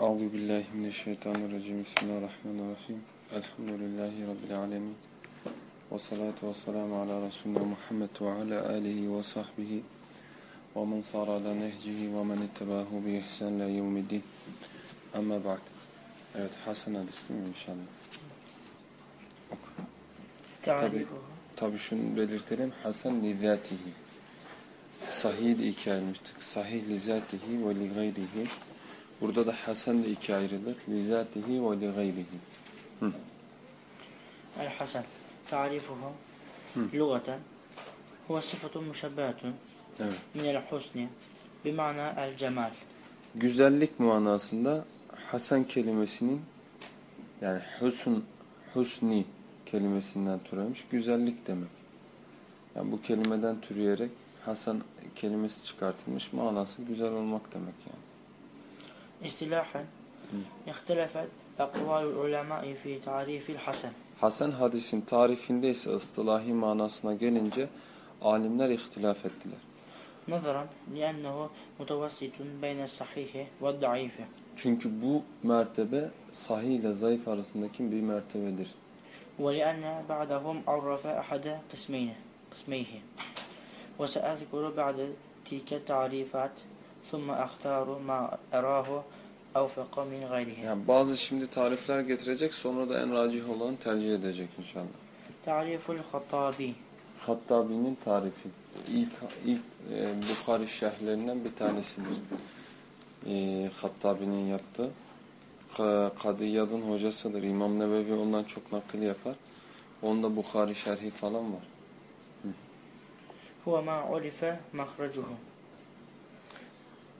Euzu billahi mineşşeytanirracim. Bismillahirrahmanirrahim. Elhamdülillahi rabbil alamin. Ve salatu vesselamu ala resulina Muhammed ve ala alihi ve sahbihi ve men sara ala nehcihi ve men ittebahu bi ihsan ila yevmiddin. Amma ba'd. Evet Hasan hadis inşallah? Tabi, tabi şunu belirtelim. Hasan li zatihi. Sahih de iki ayırmıştık. Sahih li zatihi ve li gayrihi. Burada da Hasan da iki ayrılır. Lizatihi ve li gayrihi. El Hasan. Tarifuhu. Lugaten. Huve sıfatun müşebbeatun. Evet. Minel husni. Bimana el cemal. Güzellik manasında Hasan kelimesinin yani husun, husni kelimesinden türemiş. Güzellik demek. Yani bu kelimeden türeyerek Hasan kelimesi çıkartılmış. Manası güzel olmak demek yani. İstilahen ihtilafet ekvalul ulemai fi tarifil hasen. Hasan hadisin tarifinde ise ıstilahi manasına gelince alimler ihtilaf ettiler. Nazaran li'ennehu mutavassitun beyne sahihi ve daifi. Çünkü bu mertebe sahih ile zayıf arasındaki bir mertebedir. Ve li'enne ba'dahum arrafa ahada kısmeyni. Kısmeyhi. Ve se'ezkuru ba'de tilke tarifat ثم أختار ما أراه أوفق من غيره Yani bazı şimdi tarifler getirecek sonra da en racih olanı tercih edecek inşallah. تعريف الخطابي Hattabi'nin tarifi. İlk, ilk e, Bukhari şerhlerinden bir tanesidir. E, Hattabi'nin yaptığı. Ka- Kadiyad'ın hocasıdır. İmam Nebevi ondan çok nakil yapar. Onda Bukhari şerhi falan var. هو ما عرف مخرجه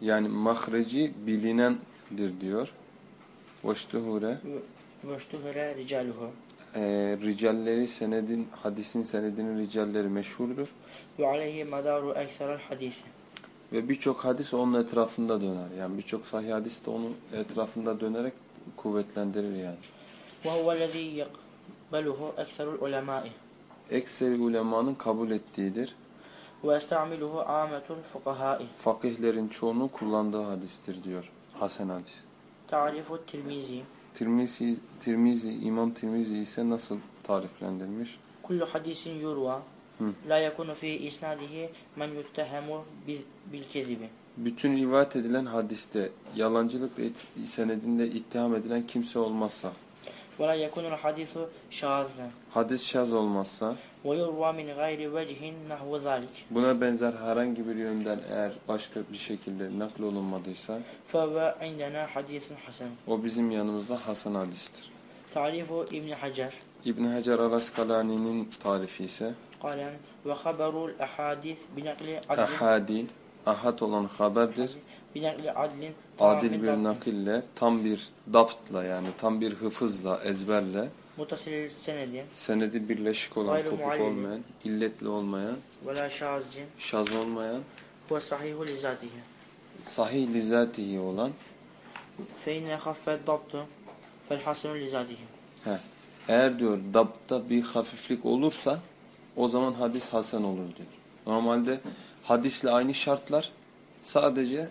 Yani mahreci bilinendir diyor. Veştuhure. Veştuhure ricaluhu. E, ricalleri senedin, hadisin senedinin ricalleri meşhurdur. Ve aleyhi madaru ekseral hadisi. Ve birçok hadis onun etrafında döner. Yani birçok sahih hadis de onun etrafında dönerek kuvvetlendirir yani. Ve huvellezî yekbeluhu ekserul ulemâi. Ekseri ulemanın kabul ettiğidir. ويستعمله عامة الفقهاء Fakihlerin çoğunun kullandığı hadistir diyor. Hasan hadis. تعريف الترمذي Tirmizi, Tirmizi, İmam Tirmizi ise nasıl tariflendirmiş? كل حديث يروى Hı. لا يكون في إسناده من يتهم ب- بالكذب Bütün rivayet edilen hadiste yalancılık ve it- senedinde ittiham edilen kimse olmazsa, ve la yekunul hadisu. Hadis şaz olmazsa. Ve yurva min gayri vecihin nahvu zalik. Buna benzer herhangi bir yönden eğer başka bir şekilde nakl olunmadıysa. Fe ve indena hadisun. O bizim yanımızda hasan hadistir. Tarifu İbn Hacer. İbn Hacer al-Askalani'nin tarifi ise Kalen ve haberul ahadis bi Ahadi, ahad olan haberdir. Ahadi adil bir nakille tam bir daptla yani tam bir hıfızla ezberle mutasil senedi. Senedi birleşik olan kopuk olmayan illetli olmayan şaz olmayan ve lizatihi. sahih lizatihi olan fe inne haffet dabtu lizatihi. Eğer diyor dabta bir hafiflik olursa o zaman hadis hasen olur diyor. Normalde hadisle aynı şartlar sadece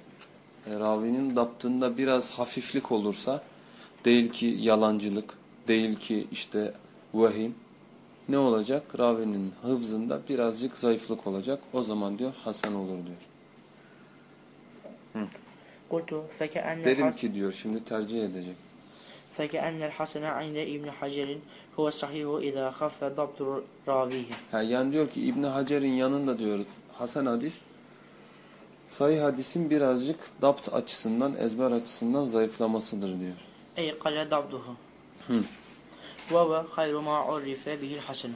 e, ravinin daptında biraz hafiflik olursa değil ki yalancılık, değil ki işte vehim ne olacak? Ravinin hıfzında birazcık zayıflık olacak. O zaman diyor hasen olur diyor. قلت فكأن Derim الحسن ki diyor şimdi tercih edecek. فكأن الحسن عند ابن حجر هو الصحيح إذا خف ضبط راويه Ha, yani diyor ki İbn Hacer'in yanında diyor Hasan hadis sayı hadisin birazcık dapt açısından, ezber açısından zayıflamasıdır diyor. أي قل ضبطه Hı. وهو خير ما عرف به الحسن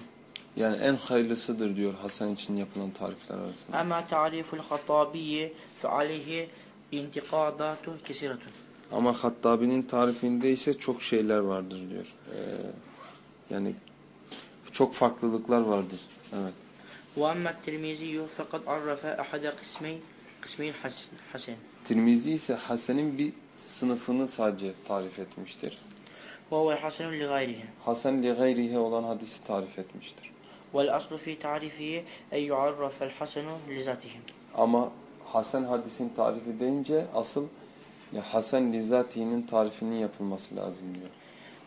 Yani en hayırlısıdır diyor Hasan için yapılan tarifler arasında. أما تعريف الخطابي فعليه انتقادات كثيرة Ama Hattabi'nin tarifinde ise çok şeyler vardır diyor. Ee, yani çok farklılıklar vardır. Evet. وأما الترمذي فقد عرف أحد قسمي قسمي الحس- الحسن Tirmizi ise Hasan'ın bir sınıfını sadece tarif etmiştir. وهو الحسن لغيره Hasan li gayrihi olan hadisi tarif etmiştir. والأصل في تعريفه أن يعرف الحسن لذاته Ama Hasan hadisin tarifi deyince asıl Ya Hasan Lizati'nin tarifinin yapılması lazım diyor.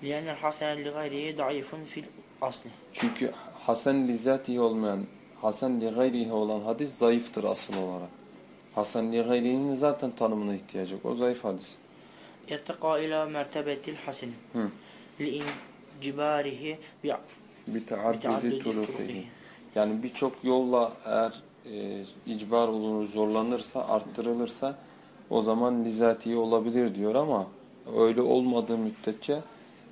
لأن الحسن لغيره ضعيف في الأصل Çünkü Hasan Lizatihi olmayan, Hasan li gayrihi olan hadis zayıftır asıl olarak. Hasan-ı zaten tanımına ihtiyacı yok. O zayıf hadis. İrtika ila mertebetil hasin. Li incibarihi bi taaddudi tulukihi. Yani birçok yolla eğer e, icbar olunur, zorlanırsa, arttırılırsa o zaman nizatiye olabilir diyor ama öyle olmadığı müddetçe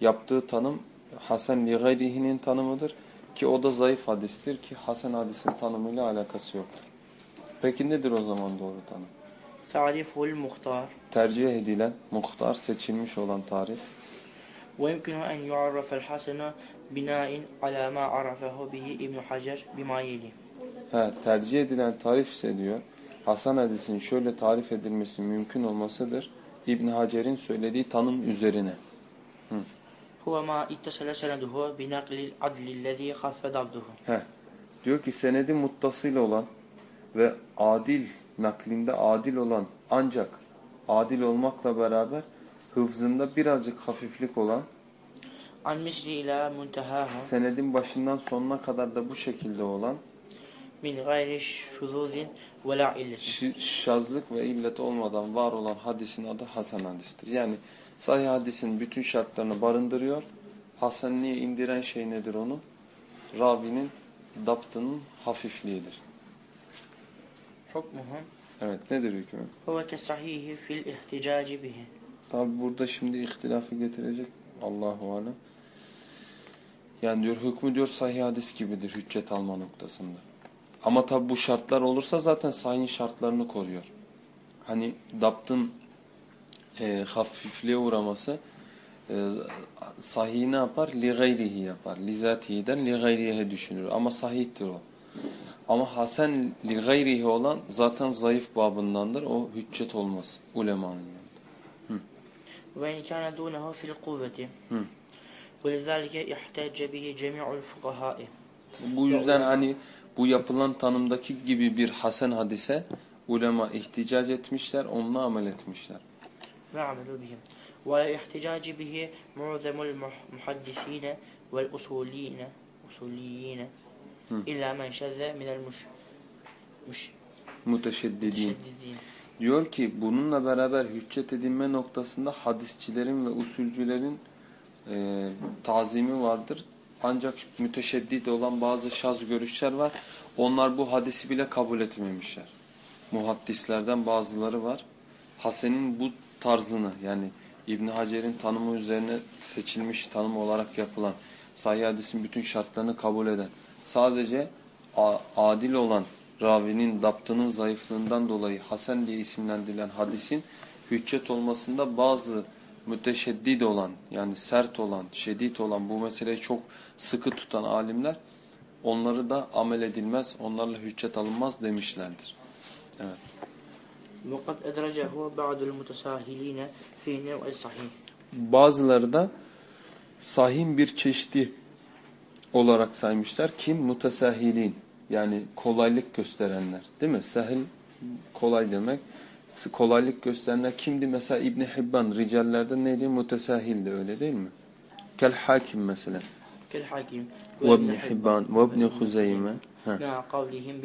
yaptığı tanım Hasan li gayrihinin tanımıdır ki o da zayıf hadistir ki Hasan hadisin tanımıyla alakası yoktur. Peki nedir o zaman doğru tanım? تعريفه المختار Tercih edilen, muhtar seçilmiş olan tarif. ويمكن أن يعرف الحسن بناء على ما عرفه به ابن حجر بما يلي He, tercih edilen tarif ise diyor Hasan hadisinin şöyle tarif edilmesi mümkün olmasıdır. İbn Hacer'in söylediği tanım üzerine. هو ما اتصل سنده بنقل العدل الذي خف ضبطه He. Diyor ki senedi muttasıl olan ve adil naklinde adil olan ancak adil olmakla beraber hıfzında birazcık hafiflik olan senedin başından sonuna kadar da bu şekilde olan min gayri şuzuzin ve la illetin. Şazlık ve illet olmadan var olan hadisin adı Hasan hadistir. Yani sahih hadisin bütün şartlarını barındırıyor. Hasanliğe indiren şey nedir onu? Ravinin, daptının hafifliğidir. Hukmuhu Evet nedir hükmü? Huveke sahihi fil ihticaci bihi. Tabi burada şimdi ihtilafı getirecek Allahu Alem. Yani diyor hükmü diyor sahih hadis gibidir hüccet alma noktasında. Ama tabi bu şartlar olursa zaten sahihin şartlarını koruyor. Hani daptın e, hafifliğe uğraması e, sahihi ne yapar? Li gayrihi yapar. Li zatihi'den li gayrihe düşünür. Ama sahihtir o. Ama hasen li gayrihi olan zaten zayıf babındandır. O hüccet olmaz ulemanın yanında. Ve inkâne dûnehu fil kuvveti. Ve lezâlike ihtâcce bihi cemi'ul fukahâi. Bu yüzden hani bu yapılan tanımdaki gibi bir hasen hadise ulema ihticac etmişler, onunla amel etmişler. Ve amelü bihim. Ve ihticaci bihi mu'zemul muhaddisine vel usuliyine. Usuliyine. İlla men şezze minel muş. muş. Muteşeddidin. Diyor ki bununla beraber hüccet edinme noktasında hadisçilerin ve usulcülerin e, tazimi vardır. Ancak müteşeddit olan bazı şaz görüşler var. Onlar bu hadisi bile kabul etmemişler. Muhaddislerden bazıları var. Hasen'in bu tarzını yani İbn Hacer'in tanımı üzerine seçilmiş tanım olarak yapılan sahih hadisin bütün şartlarını kabul eden sadece a- adil olan ravinin daptının zayıflığından dolayı Hasan diye isimlendirilen hadisin hüccet olmasında bazı müteşeddid olan yani sert olan, şedid olan bu meseleyi çok sıkı tutan alimler onları da amel edilmez, onlarla hüccet alınmaz demişlerdir. Evet. وقد أدرجه بعض المتساهلين في نوع الصحيح Bazıları da sahih bir çeşidi olarak saymışlar. Kim? Mutesahilin. Yani kolaylık gösterenler. Değil mi? Sahil kolay demek. Kolaylık gösterenler kimdi? Mesela İbni Hibban ricallerde neydi? Mutesahildi öyle değil mi? Kel hakim mesela. Kel hakim. Ve İbni Hibban. Ve İbni Huzeyme. Ma'a kavlihim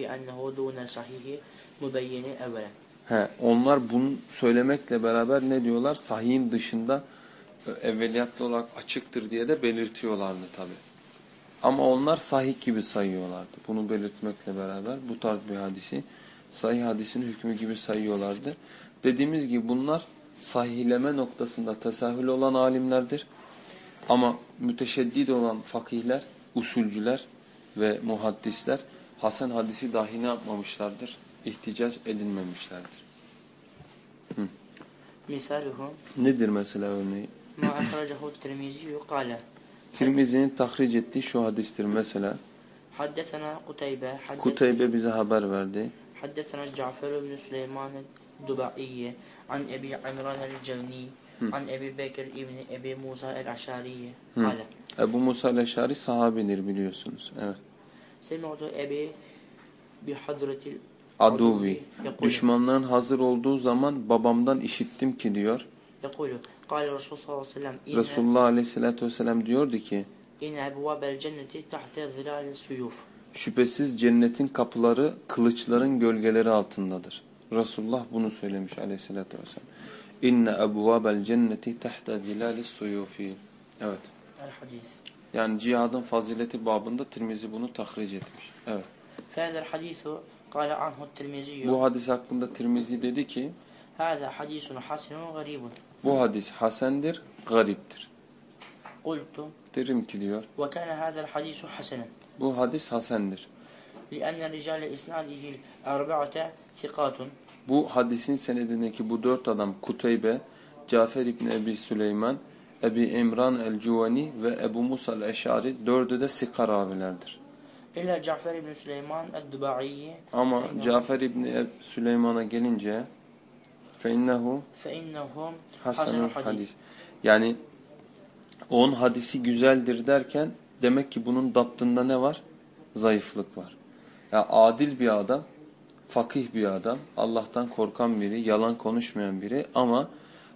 onlar bunu söylemekle beraber ne diyorlar? Sahihin dışında e, evveliyatlı olarak açıktır diye de belirtiyorlardı tabi. Ama onlar sahih gibi sayıyorlardı. Bunu belirtmekle beraber bu tarz bir hadisi sahih hadisin hükmü gibi sayıyorlardı. Dediğimiz gibi bunlar sahihleme noktasında tesahül olan alimlerdir. Ama müteşeddid olan fakihler, usulcüler ve muhaddisler Hasan hadisi dahi ne yapmamışlardır? İhticac edinmemişlerdir. Hı. Misaluhu Nedir mesela örneği? Ma akhrajahu Tirmizi kâle Tirmizi'nin tahric ettiği şu hadistir mesela. Haddesena Kuteybe. Kuteybe bize haber verdi. Haddesena Cafer ibn Süleyman Dubai'ye an Ebi Imran el-Cevni an Ebi Bekir ibn Ebi Musa el-Aşari'ye. Ebu Musa el-Aşari sahabidir biliyorsunuz. Evet. Semi'tu Ebi bi hadretil Aduvi. Düşmanların hazır olduğu zaman babamdan işittim ki diyor. Kale Resulullah sallallahu aleyhi ve sellem. Resulullah aleyhissalatü vesselam diyordu ki İne ebvâbel cenneti tahte zilâle suyuf. Şüphesiz cennetin kapıları kılıçların gölgeleri altındadır. Resulullah bunu söylemiş aleyhissalatü vesselam. İnne ebvâbel cenneti tahte zilâle suyufi. Evet. El hadis. Yani cihadın fazileti babında Tirmizi bunu tahric etmiş. Evet. Fâdel hadisu kâle anhu Tirmizi. Bu hadis hakkında Tirmizi dedi ki هذا حديث حسن غريب bu hadis hasendir, gariptir. قلت Derim ki diyor وكان هذا الحديث حسنا bu hadis hasendir. لأن رجال إسناده الأربعة ثقات Bu hadisin senedindeki bu dört adam Kuteybe, Cafer İbni Ebi Süleyman, Ebi İmran el-Cuvani ve Ebu Musa el-Eşari dördü de Sika ravilerdir. إلا جعفر بن سليمان الدباعي Ama Cafer İbni Eb- Süleyman'a gelince فَاِنَّهُ فإنهم hasenul حسن الحديث hadis. Yani onun hadisi güzeldir derken demek ki bunun daptında ne var? Zayıflık var. Ya adil bir adam, fakih bir adam, Allah'tan korkan biri, yalan konuşmayan biri ama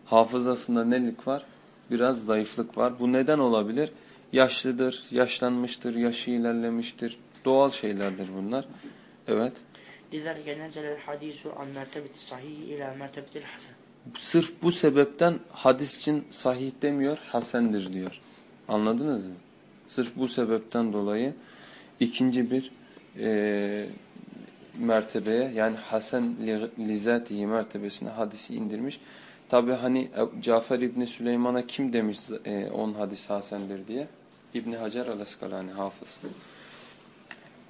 hafızasında nelik var? Biraz zayıflık var. Bu neden olabilir? Yaşlıdır, yaşlanmıştır, yaşı ilerlemiştir. Doğal şeylerdir bunlar. Evet. Lizalike necelel hadisu an mertebeti sahihi ila mertebetil hasen. Sırf bu sebepten hadis için sahih demiyor, hasendir diyor. Anladınız mı? Sırf bu sebepten dolayı ikinci bir e, mertebeye yani Hasan Lizatihi mertebesine hadisi indirmiş. Tabi hani Cafer İbni Süleyman'a kim demiş e, on hadis Hasendir diye? İbni Hacer al-Eskalani hafız.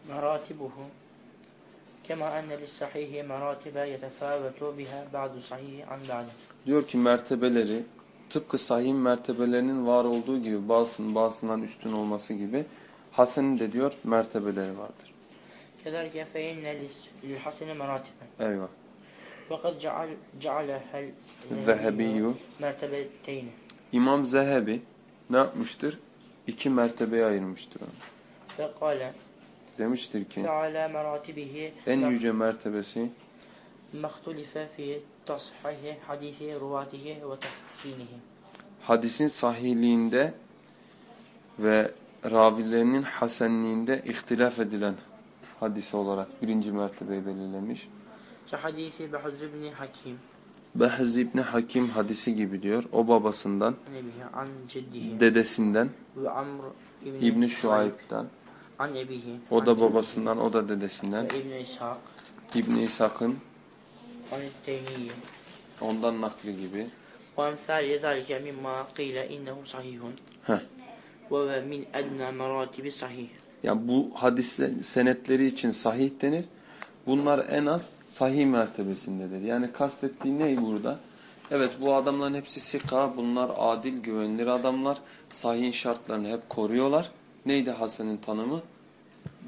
Meratibuhu Kema enneli sahihi meratibe yetefâvetu biha ba'du sahihi an. Diyor ki mertebeleri tıpkı sahih mertebelerinin var olduğu gibi bazısının bazısından üstün olması gibi Hasen'in de diyor mertebeleri vardır. Kederke fe inne lil haseni meratibe. Eyvah. Fakat cealehel zehebiyyü mertebeteyni. İmam Zehebi ne yapmıştır? İki mertebeye ayırmıştır onu. Ve kâle demiştir ki en yüce mertebesi hadisin sahihliğinde ve ravilerinin hasenliğinde ihtilaf edilen hadisi olarak birinci mertebeyi belirlemiş. Ki hadisi Behz ibn Hakim. Behz ibn Hakim hadisi gibi diyor. O babasından, dedesinden, İbn Şuayb'den Şuayb'dan, عن أبيه o عن da جده babasından, o da dedesinden, وابن إسحاق İbni İshak'ın عن التيمية ondan nakli gibi. وأمثال ذلك مما قيل إنه صحيح Heh. وهو من أدنى مراتب الصحيح Yani bu hadis senetleri için sahih denir. Bunlar en az sahih mertebesindedir. Yani kastettiği ne burada? Evet bu adamların hepsi sika, bunlar adil, güvenilir adamlar. Sahih şartlarını hep koruyorlar. Neydi Hasan'ın tanımı?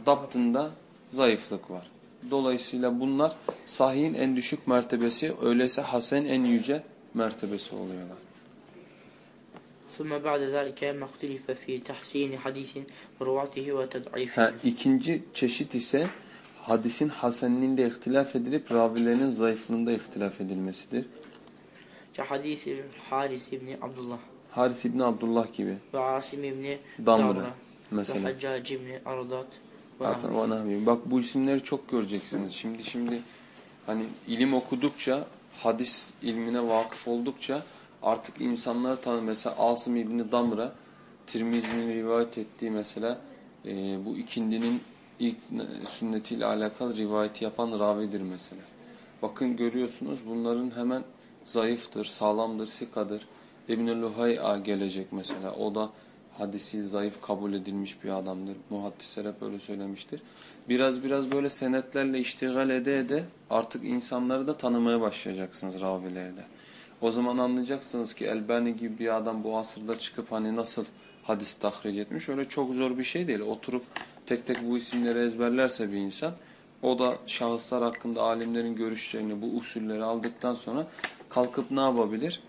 Daptında zayıflık var. Dolayısıyla bunlar sahihin en düşük mertebesi, öyleyse Hasan'ın en yüce mertebesi oluyorlar. ثم بعد ذلك ما اختلف في تحسين حديث رواته Ha, وتضعيفه ikinci çeşit ise hadisin hasenliğinde ihtilaf edilip ravilerinin zayıflığında ihtilaf edilmesidir. كحديث الحارث بن عبد الله Haris İbni Abdullah gibi. وعاصم بن Damre دعوة mesela. Haccac ibn Ardat. Bak bu isimleri çok göreceksiniz. Şimdi şimdi hani ilim okudukça, hadis ilmine vakıf oldukça artık insanları tanı. Mesela Asım İbni Damra, Tirmizi'nin rivayet ettiği mesela e, bu ikindinin ilk sünnetiyle alakalı rivayeti yapan ravidir mesela. Bakın görüyorsunuz bunların hemen zayıftır, sağlamdır, sikadır. İbnül Luhay'a gelecek mesela. O da hadisi zayıf kabul edilmiş bir adamdır. Muhaddisler hep öyle söylemiştir. Biraz biraz böyle senetlerle iştigal ede ede artık insanları da tanımaya başlayacaksınız ravilerde. O zaman anlayacaksınız ki Elbani gibi bir adam bu asırda çıkıp hani nasıl hadis tahric etmiş. Öyle çok zor bir şey değil. Oturup tek tek bu isimleri ezberlerse bir insan o da şahıslar hakkında alimlerin görüşlerini, bu usulleri aldıktan sonra kalkıp ne yapabilir?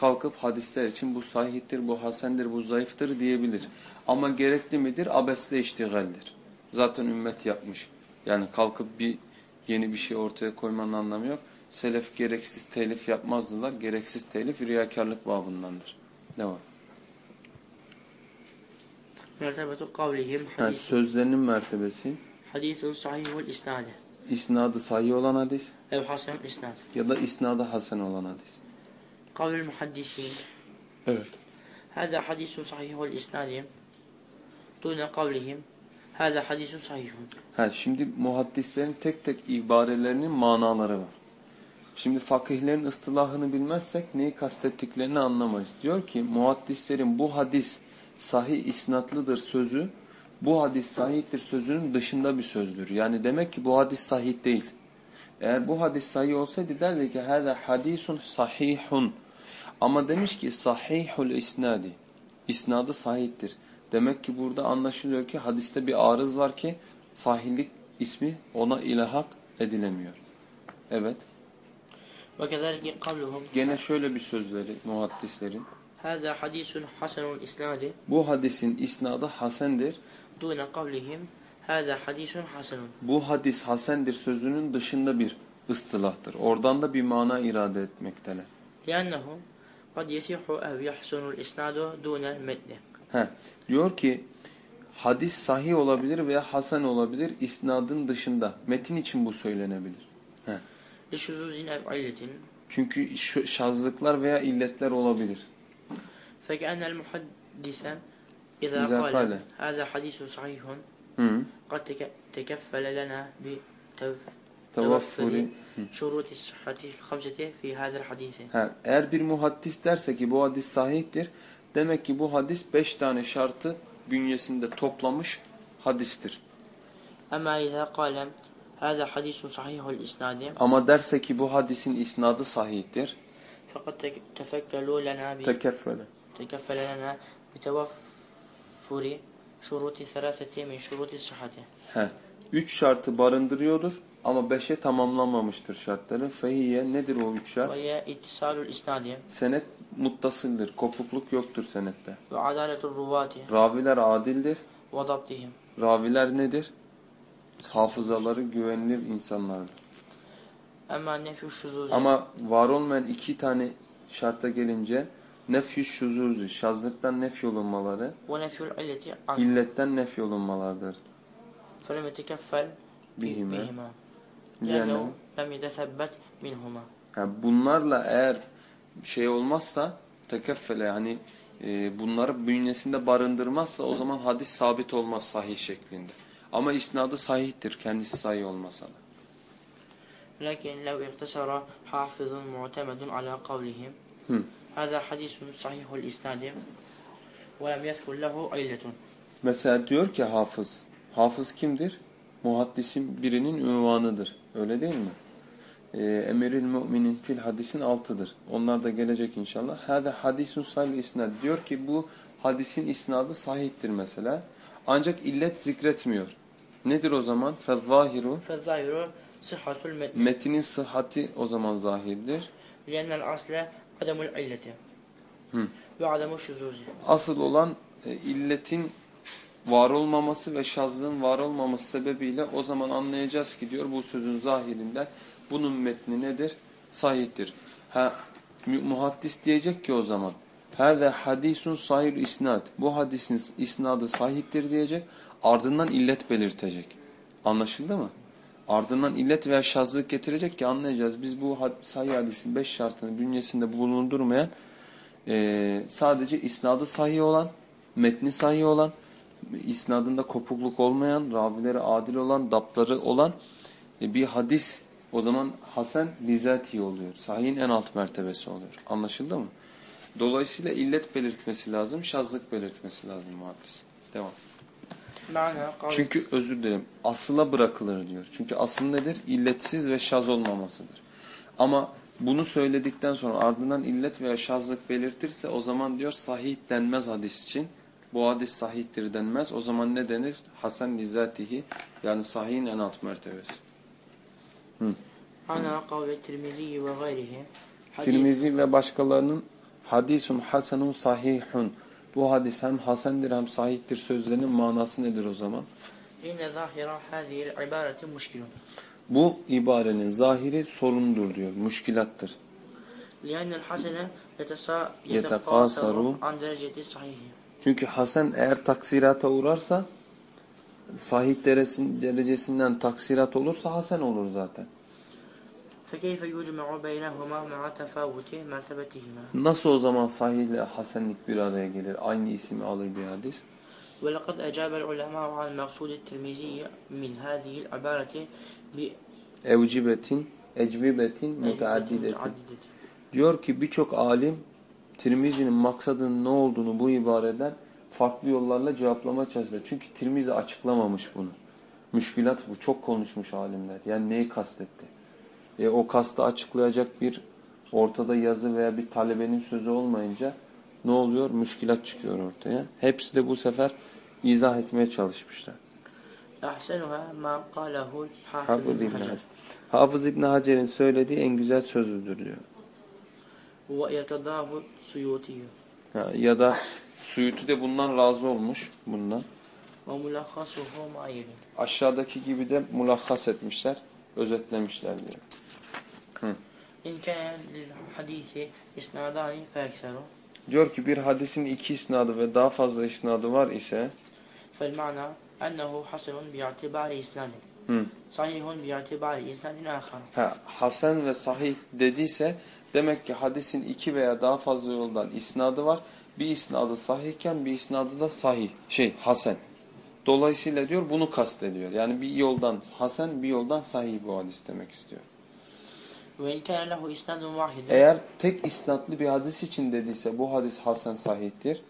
Kalkıp hadisler için bu sahihtir, bu hasendir, bu zayıftır diyebilir. Ama gerekli midir? Abesle iştigaldir. Zaten ümmet yapmış. Yani kalkıp bir Yeni bir şey ortaya koymanın anlamı yok. Selef gereksiz telif yapmazdılar. Gereksiz telif riyakarlık babındandır. Ne var? Mertebetu kavlihim hadis, sözlerinin mertebesi, hadisun sahihul isnadi. isnadı sahih olan hadis Ev hasen isnad. ya da isnadı hasen olan hadis. Kavlül muhaddisin. Evet. Hâzâ hadisun sahihul isnâdim. Dûne kavlihim. Hâzâ hadisun sahihun. Ha, şimdi muhaddislerin tek tek ibarelerinin manaları var. Şimdi fakihlerin ıstılahını bilmezsek neyi kastettiklerini anlamayız. Diyor ki muhaddislerin bu hadis sahih isnatlıdır sözü bu hadis sahihtir sözünün dışında bir sözdür. Yani demek ki bu hadis sahih değil. Eğer bu hadis sayı olsaydı derdi ki hâzâ hadisun sahihun. Ama demiş ki sahihul isnadi. İsnadı sahihtir. Demek ki burada anlaşılıyor ki hadiste bir arız var ki sahillik ismi ona ilahak edilemiyor. Evet. Gene şöyle bir sözleri muhaddislerin. Hâzâ hadisun hasenul isnadi. Bu hadisin isnadı hasendir. Dûne kavlihim bu hadis hasendir sözünün dışında bir ıstılahtır. Oradan da bir mana irade etmekteler. Liannehu kad yesihu ev yahsunul isnadu dûnel metni. He, diyor ki hadis sahih olabilir veya hasen olabilir isnadın dışında. Metin için bu söylenebilir. He. Lişuzuzin ev illetin. Çünkü şazlıklar veya illetler olabilir. Fekennel muhaddisen izâ kâle hâzâ hadisun sahihun قد تك- تكفل لنا بتوفر Tavaffuri. شروط الصحة الخمسة في هذا الحديث Ha, eğer bir muhaddis derse ki bu hadis sahihtir, demek ki bu hadis beş tane şartı bünyesinde toplamış hadistir. أما إذا قال هذا حديث صحيح الإسناد Ama derse ki bu hadisin isnadı sahihtir, فقد تك- تفكلوا لنا tekeffele. بتكفل لنا بتوفر Şuruti seraseti min şuruti sıhhati. He. Üç şartı barındırıyordur ama beşe tamamlanmamıştır şartları. Fehiye nedir o üç şart? Ve ittisalul isnadiye. Senet muttasıldır. Kopukluk yoktur senette. Ve adaletul ruvati. Raviler adildir. Ve dabtihim. Raviler nedir? Hafızaları güvenilir insanlardır. Ama nefü şuzuzi. Ama var olmayan iki tane şarta gelince nefyü şuzuzi, şazlıktan nef yolunmaları, ve nefyül illetten nef yolunmalardır. Felem yetekeffel bihime. Yani lem yetesebbet minhuma. Yani bunlarla eğer şey olmazsa, tekeffele hani e, bunları bünyesinde barındırmazsa o zaman hadis sabit olmaz sahih şeklinde. Ama isnadı sahihtir kendisi sahih olmasa da. Lakin lev ihtisara hafizun mu'temedun ala kavlihim. Hâzâ hadisun sahihul isnâdi ve lem yethkul lehu illetun. Mesela diyor ki hafız. Hafız kimdir? Muhaddisin birinin ünvanıdır. Öyle değil mi? Ee, e, emiril müminin fil hadisin altıdır. Onlar da gelecek inşallah. Hâzâ hadisun sahihul isnâdi. Diyor ki bu hadisin isnadı sahihtir mesela. Ancak illet zikretmiyor. Nedir o zaman? Fezzahiru. Fezzahiru sıhhatul metin. Metinin sıhhati o zaman zahirdir. Lennel asle Adamul illeti. Hı. Ve adamul şuzuzi. Asıl olan e, illetin var olmaması ve şazlığın var olmaması sebebiyle o zaman anlayacağız ki diyor bu sözün zahirinde bunun metni nedir? Sahihtir. Ha, muhaddis diyecek ki o zaman Hâzâ hadisun sahih isnad. Bu hadisin isnadı sahihtir diyecek. Ardından illet belirtecek. Anlaşıldı mı? Ardından illet veya şazlık getirecek ki anlayacağız. Biz bu sahih hadisin beş şartını bünyesinde bulundurmayan e, sadece isnadı sahih olan, metni sahih olan, isnadında kopukluk olmayan, ravileri adil olan, dapları olan e, bir hadis o zaman hasen lizati oluyor. Sahihin en alt mertebesi oluyor. Anlaşıldı mı? Dolayısıyla illet belirtmesi lazım, şazlık belirtmesi lazım muhaddis. Devam. Çünkü özür dilerim asıla bırakılır diyor. Çünkü asıl nedir? İlletsiz ve şaz olmamasıdır. Ama bunu söyledikten sonra ardından illet veya şazlık belirtirse o zaman diyor sahih denmez hadis için. Bu hadis sahihtir denmez. O zaman ne denir? Hasan lizzatihi yani sahihin en alt mertebesi. Hı. Ana kavle tirmizi ve gayrihi. Tirmizi ve başkalarının hadisun hasenun sahihun Bu hadis hem hasendir hem sahihtir sözlerinin manası nedir o zaman? إن ظاهر هذه العبارة مشكل Bu ibarenin zahiri sorundur diyor. Müşkilattır. لأن الحسن يتسا- يتقاصر يتقاصر عن درجة الصحيح Çünkü Hasan eğer taksirata uğrarsa sahih deresin- derecesinden taksirat olursa Hasan olur zaten. فكيف يجمع بينهما مع تفاوت مرتبتهما Nasıl o zaman sahih ile hasenlik bir araya gelir? Aynı ismi alır bir hadis. ولقد أجاب العلماء عن مقصود الترمذي من هذه العبارة Evcibetin, ecvibetin, müteaddidetin. Diyor ki birçok alim Tirmizi'nin maksadının ne olduğunu bu ibareden farklı yollarla cevaplamaya çalıştılar. Çünkü Tirmizi açıklamamış bunu. Müşkülat bu. Çok konuşmuş alimler. Yani neyi kastetti? e, o kastı açıklayacak bir ortada yazı veya bir talebenin sözü olmayınca ne oluyor? Müşkilat çıkıyor ortaya. Hepsi de bu sefer izah etmeye çalışmışlar. Hafız İbn Hacer. Hafız İbn Hacer'in söylediği en güzel sözüdür diyor. Ha, ya da Suyuti de bundan razı olmuş bundan. Aşağıdaki gibi de mulakhas etmişler, özetlemişler diyor. İnkâne. Diyor ki bir hadisin iki isnadı ve daha fazla isnadı var ise fel mana ennehu hasenun bi'atibari Sahihun bi'atibari isnadin ahar. Ha, hasen ve sahih dediyse demek ki hadisin iki veya daha fazla yoldan isnadı var. Bir isnadı sahihken bir isnadı da sahih şey hasen. Dolayısıyla diyor bunu kastediyor. Yani bir yoldan hasen bir yoldan sahih bu hadis demek istiyor. Eğer tek isnatlı bir hadis için dediyse bu hadis hasen sahihtir.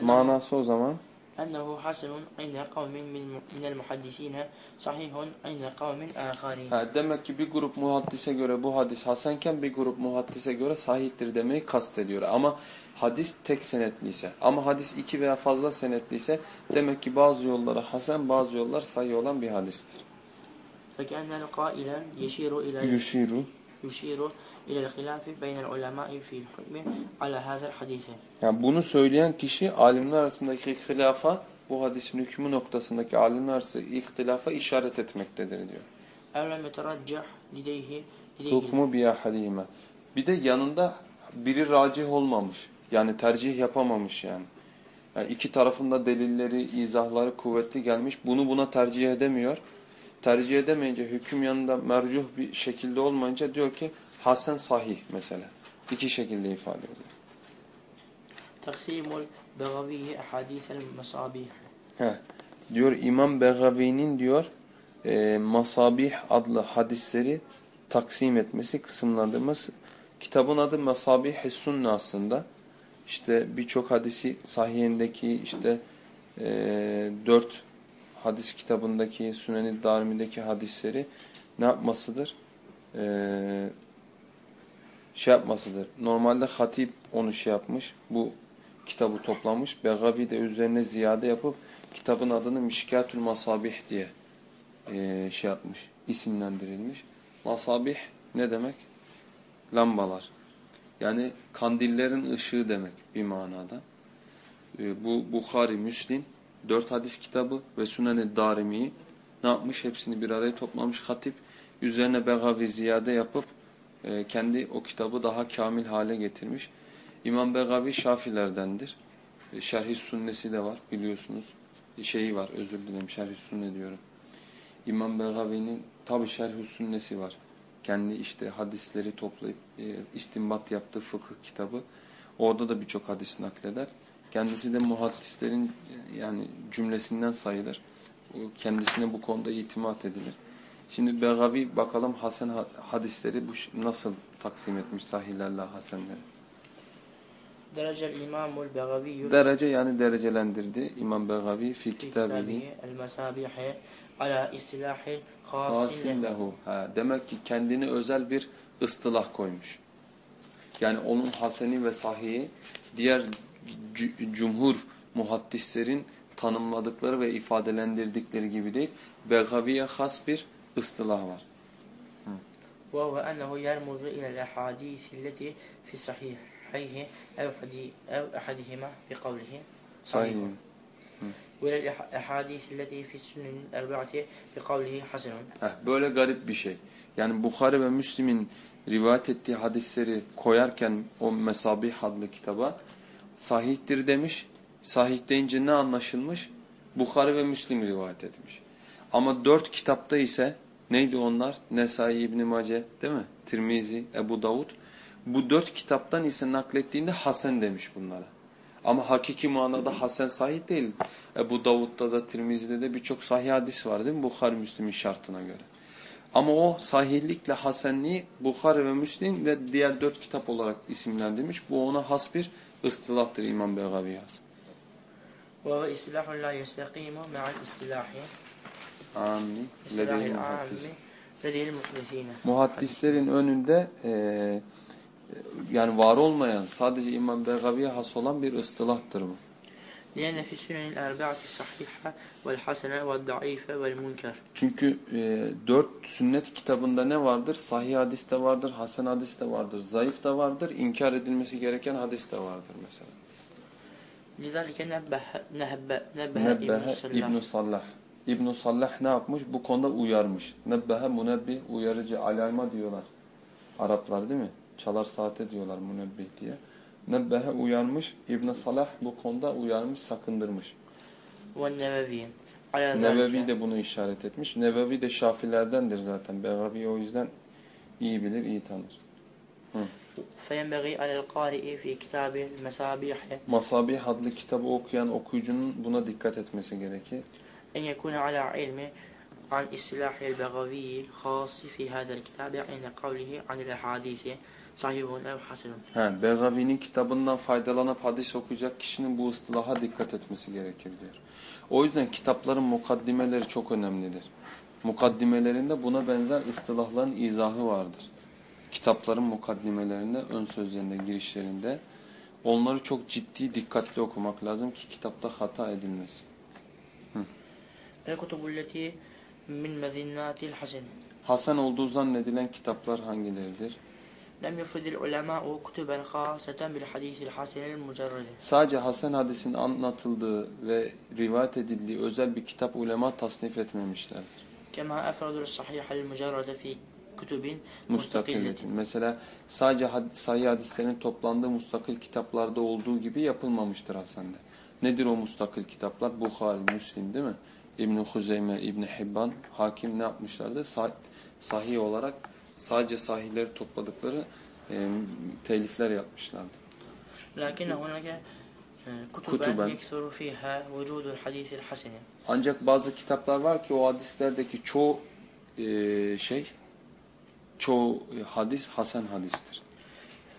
Manası o zaman ennehu hasenun ayne kavmin minel muhaddisine sahihun ayne kavmin aharin. Demek ki bir grup muhaddise göre bu hadis hasenken bir grup muhaddise göre sahihtir demeyi kastediyor. Ama hadis tek senetliyse ama hadis iki veya fazla senetliyse demek ki bazı yolları hasen bazı yollar sahih olan bir hadistir. فكأن قائلا يشير إلى Yuşiru. يشير إلى الخلاف بين العلماء في الحكم على هذا الحديث Yani bunu söyleyen kişi alimler arasındaki ihtilafa bu hadisin hükmü noktasındaki alimler arası ihtilafa işaret etmektedir diyor. أو لم يترجح لديه لديه Hukmu biyahadihime. Bir de yanında biri racih olmamış. Yani tercih yapamamış yani. yani. iki tarafında delilleri, izahları kuvvetli gelmiş. Bunu buna tercih edemiyor. tercih edemeyince hüküm yanında mercuh bir şekilde olmayınca diyor ki hasen sahih mesela. İki şekilde ifade ediyor. Taksimul Begavi'ye hadisel masabih. He. Diyor İmam Begavi'nin diyor e, masabih adlı hadisleri taksim etmesi, kısımlandırması. Kitabın adı Masabih-i aslında. İşte birçok hadisi sahiyendeki işte e, dört hadis kitabındaki, Sünen-i Darimi'deki hadisleri ne yapmasıdır? E, şey yapmasıdır. Normalde hatip onu şey yapmış. Bu kitabı toplamış. Begavi de üzerine ziyade yapıp kitabın adını Mişkatül Masabih diye e, şey yapmış. isimlendirilmiş. Masabih ne demek? Lambalar. Yani kandillerin ışığı demek bir manada. E, bu Bukhari, Müslim dört hadis kitabı ve Sünen-i Darimi'yi ne yapmış? Hepsini bir araya toplamış hatip. Üzerine Begavi ziyade yapıp e, kendi o kitabı daha kamil hale getirmiş. İmam Begavi Şafilerdendir. E, Şerh-i Sünnesi de var biliyorsunuz. E, Şeyi var özür dilerim Şerh-i Sünne diyorum. İmam Begavi'nin tabi Şerh-i Sünnesi var. Kendi işte hadisleri toplayıp e, istinbat yaptığı fıkıh kitabı. Orada da birçok hadis nakleder. Kendisi de muhaddislerin yani cümlesinden sayılır. Kendisine bu konuda itimat edilir. Şimdi Begavi bakalım Hasan hadisleri bu nasıl taksim etmiş sahihlerle Hasenleri. Derece İmamul Begavi Derece yani derecelendirdi İmam Begavi fi kitabihi El Mesabihi ala istilahi hasillehu. Ha, demek ki kendini özel bir ıstılah koymuş. Yani onun haseni ve sahihi diğer cumhur muhaddislerin tanımladıkları ve ifadelendirdikleri gibi değil. Begavi'ye has bir ıstılah var. وهو أنه يرمز إلى الأحاديث التي في صحيحيه أو حدي- أو أحدهما بقوله Sahih. صحيح وإلى الأحاديث التي في السنن الأربعة بقوله حسن Heh, böyle garip bir şey. Yani Bukhari ve Müslim'in rivayet ettiği hadisleri koyarken o Mesabih adlı kitaba sahihtir demiş. Sahih deyince ne anlaşılmış? Bukhari ve Müslim rivayet etmiş. Ama dört kitapta ise neydi onlar? Nesai İbn Mace değil mi? Tirmizi, Ebu Davud. Bu dört kitaptan ise naklettiğinde Hasan demiş bunlara. Ama hakiki manada Hasan sahih değil. Ebu Davud'da da Tirmizi'de de birçok sahih hadis var değil mi? Bukhari Müslim'in şartına göre. Ama o sahihlikle hasenliği Bukhari ve Müslim ve diğer dört kitap olarak isimlendirmiş. Bu ona has bir ıstılahtır İmam Begavi yaz. Ve istilahu la yestekimu ma'al istilahi. Amin. Ledeyil muhaddis. Muhaddislerin önünde e, yani var olmayan sadece İmam Begavi'ye has olan bir ıstilahtır bu. لأن في السنن الأربعة الصحيحة والحسنة والضعيفة والمنكر Çünkü e, dört sünnet kitabında ne vardır? Sahih hadis de vardır, hasen hadis de vardır, zayıf da vardır, inkar edilmesi gereken hadis de vardır mesela. لذلك نبه نهب نبه ابن Nebbehe سلام İbn Sallah. İbn Sallah ne yapmış? Bu konuda uyarmış. Nebbehe munebbih uyarıcı alarma diyorlar. Araplar değil mi? Çalar saate diyorlar munebbih diye. Nebbehe uyarmış. İbn Salah bu konuda uyarmış, sakındırmış. والنووي على Nevevi ذلك de bunu işaret etmiş. Nevevi de Şafilerdendir zaten. Begavi o yüzden iyi bilir, iyi tanır. فينبغي على القارئ في كتاب المصابيح Masabih adlı kitabı okuyan okuyucunun buna dikkat etmesi gerekir. أن يكون على علم عن إصلاح البغوي الخاص في هذا الكتاب عند قوله عن الأحاديث صحيح أو حسن He, Begavi'nin kitabından faydalanıp hadis okuyacak kişinin bu ıstılaha dikkat etmesi gerekir diyor. O yüzden kitapların mukaddimeleri çok önemlidir. Mukaddimelerinde buna benzer ıstılahların izahı vardır. Kitapların mukaddimelerinde, ön sözlerinde, girişlerinde onları çok ciddi, dikkatli okumak lazım ki kitapta hata edilmesin. الكتب التي min mezinnatil hasene. Hasan olduğu zannedilen kitaplar hangileridir? Lem yufidil ulema'u kutuben haseten bil hadisil hasenel mucerrede. Sadece Hasan hadisinin anlatıldığı ve rivayet edildiği özel bir kitap ulema tasnif etmemişlerdir. Kema efradul sahihel mucerrede fi kutubin mustakilletin. Mesela sadece had sahih hadislerin toplandığı mustakil kitaplarda olduğu gibi yapılmamıştır Hasan'da. Nedir o mustakil kitaplar? Bukhari, Müslim değil mi? İbn Huzeyme, İbn Hibban, hakim ne yapmışlardı? Sah sahih olarak sadece sahihleri topladıkları e, telifler yapmışlardı. Lakin hunake kutuben yeksuru fiha vücudul hadisil hasene. Ancak bazı kitaplar var ki o hadislerdeki çoğu e, şey çoğu hadis hasen hadistir.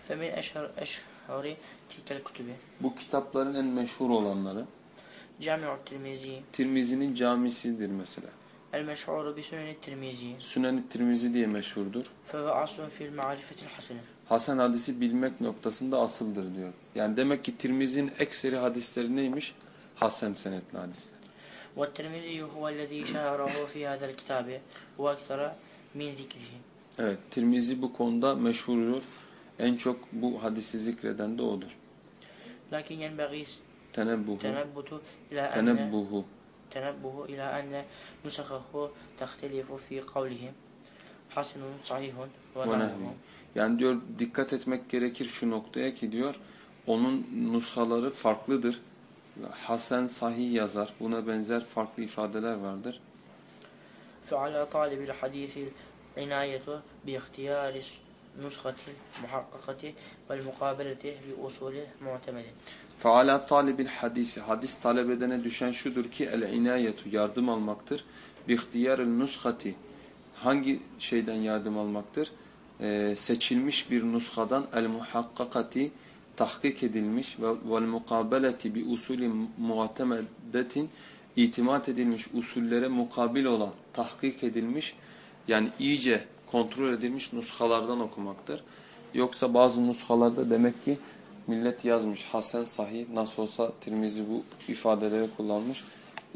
Femin eşhari tilkel kutubi. Bu kitapların en meşhur olanları Cami'u Tirmizi. Tirmizi'nin camisidir mesela. El meşhuru bi sünneti Tirmizi. Sünen-i Tirmizi diye meşhurdur. Fe ve aslun fil marifetil hasene. Hasan hadisi bilmek noktasında asıldır diyor. Yani demek ki Tirmizi'nin ekseri hadisleri neymiş? Hasan senetli hadisler. Ve Tirmizi huvellezî şehrahu fî hâzel kitâbi ve ekstara min zikrihi. Evet, Tirmizi bu konuda meşhurdur. En çok bu hadisi zikreden de odur. Lakin yenbagî Tenebbuhu. التنبت إلى أن Tenebbuhu. تنبه إلى أن نسخه تختلف في قوله حسن صحيح ونحوه ونحوه. Yani diyor dikkat etmek gerekir şu noktaya ki diyor onun nuskaları farklıdır. Hasan sahih yazar. Buna benzer farklı ifadeler vardır. فعلى طالب الحديث العناية باختيار نسخة المحققة والمقابلة لأصول معتمدة Faala talibil hadisi. Hadis talep edene düşen şudur ki el inayetu yardım almaktır. Bi ihtiyaril nushati. Hangi şeyden yardım almaktır? Ee, seçilmiş bir nuskadan el muhakkakati tahkik edilmiş ve vel mukabeleti bi usulü muatemedetin itimat edilmiş usullere mukabil olan tahkik edilmiş yani iyice kontrol edilmiş nuskalardan okumaktır. Yoksa bazı nuskalarda demek ki millet yazmış. Hasen sahih nasıl olsa Tirmizi bu ifadeleri kullanmış.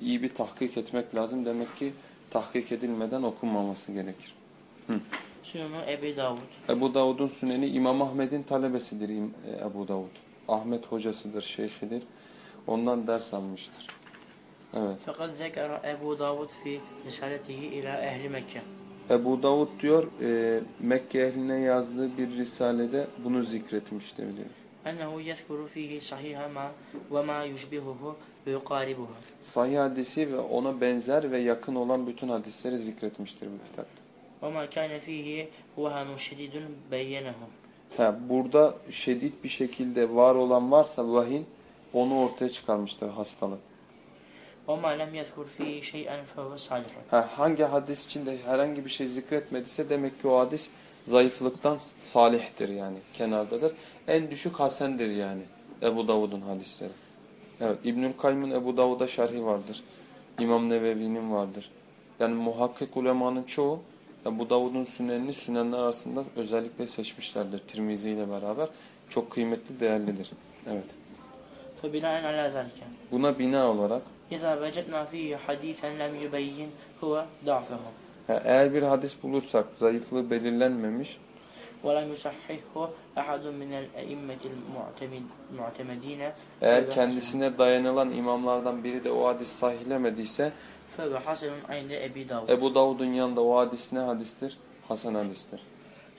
İyi bir tahkik etmek lazım. Demek ki tahkik edilmeden okunmaması gerekir. Hı. Sünenü Ebu Davud. Ebu Davud'un süneni İmam Ahmet'in talebesidir e, Ebu Davud. Ahmet hocasıdır, şeyhidir. Ondan ders almıştır. Evet. Fakat zekara Ebu Davud fi risaletihi ila ehli Mekke. Ebu Davud diyor e, Mekke ehline yazdığı bir risalede bunu zikretmiştir diyor. Ennehu yezkuru fihi sahiha ma ve ma yushbihuhu ve yuqaribuhu. Sahih hadisi ve ona benzer ve yakın olan bütün hadisleri zikretmiştir bu kitapta. Ve ma kâne fihi vehenun şedidun beyyenehum. Ha, burada şedid bir şekilde var olan varsa vahin onu ortaya çıkarmıştır hastalık. وما لم يذكر فيه شيئا فهو صالح Ha, hangi hadis içinde herhangi bir şey zikretmediyse demek ki o hadis zayıflıktan salihtir yani kenardadır. En düşük hasendir yani Ebu Davud'un hadisleri. Evet İbnül Kayyım'ın Ebu Davud'a şerhi vardır. İmam Nevevi'nin vardır. Yani muhakkik ulemanın çoğu Ebu Davud'un sünenini sünenler arasında özellikle seçmişlerdir. Tirmizi ile beraber. Çok kıymetli, değerlidir. Evet. فبناء على ذلك Buna bina olarak إذا وجدنا فيه حديثا لم يبين هو ضعفه ha, eğer bir hadis bulursak zayıflığı belirlenmemiş ولم يصححه أحد من الأئمة المعتمد- المعتمدين Eğer kendisine dayanılan imamlardan biri de o hadis sahihlemediyse فهو حسن عند أبي داود Ebu Davud'un yanında o hadis ne hadistir? Hasan hadistir.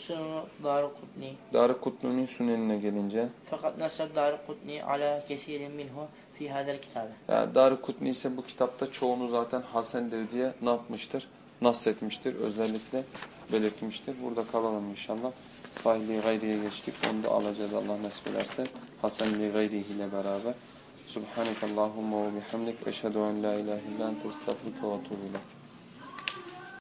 سنن دار قطني Darı Kutlu'nun sünenine gelince فقد نص دار قطني على كثير fi hadel kitabe. Yani Darukutni ise bu kitapta çoğunu zaten hasendir diye ne yapmıştır? Nasretmiştir. Özellikle belirtmiştir. Burada kalalım inşallah. Sahili gayriye geçtik. Onu da alacağız Allah nasip ederse. Hasenli gayrihi ile beraber. Subhanekallahumma ve bihamdik. Eşhedü en la ilahe illan testafrike ve tuğbilek.